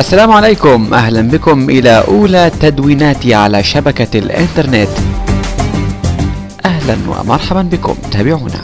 السلام عليكم. أهلا بكم إلى أولى تدويناتي على شبكة الإنترنت. أهلا ومرحبا بكم. تابعونا.